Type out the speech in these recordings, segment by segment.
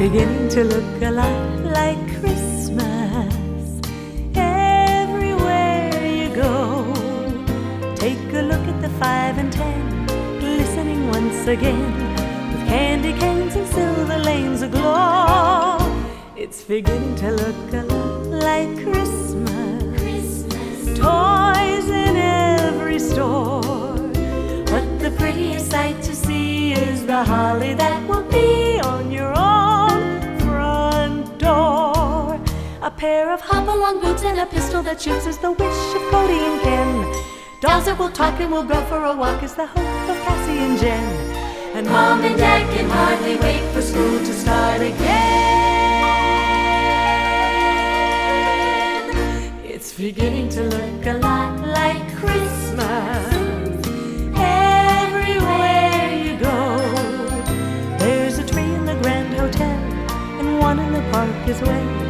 beginning to look a lot like Christmas everywhere you go. Take a look at the five and ten, glistening once again with candy canes and silver lanes aglow. It's beginning to look a lot like Christmas. Pair of hop-along boots and a pistol that shoots is the wish of Cody and Ken. Dolls that will talk and will go for a walk is the hope of Cassie and Jen. And mom and dad can hardly wait for school to start again. It's beginning to look a lot like Christmas. Everywhere you go, there's a tree in the Grand Hotel, and one in the park is way.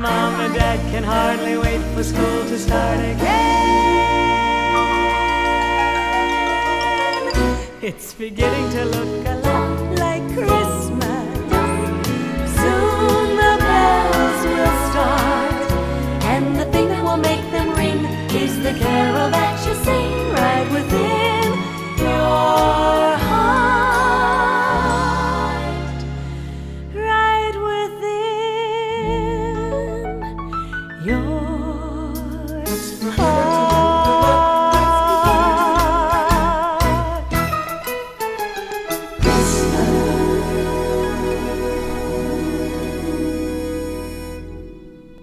mom and dad can hardly wait for school to start again. It's beginning to look a lot like Christmas. Soon the bells will start, and the thing that will make them ring is the carol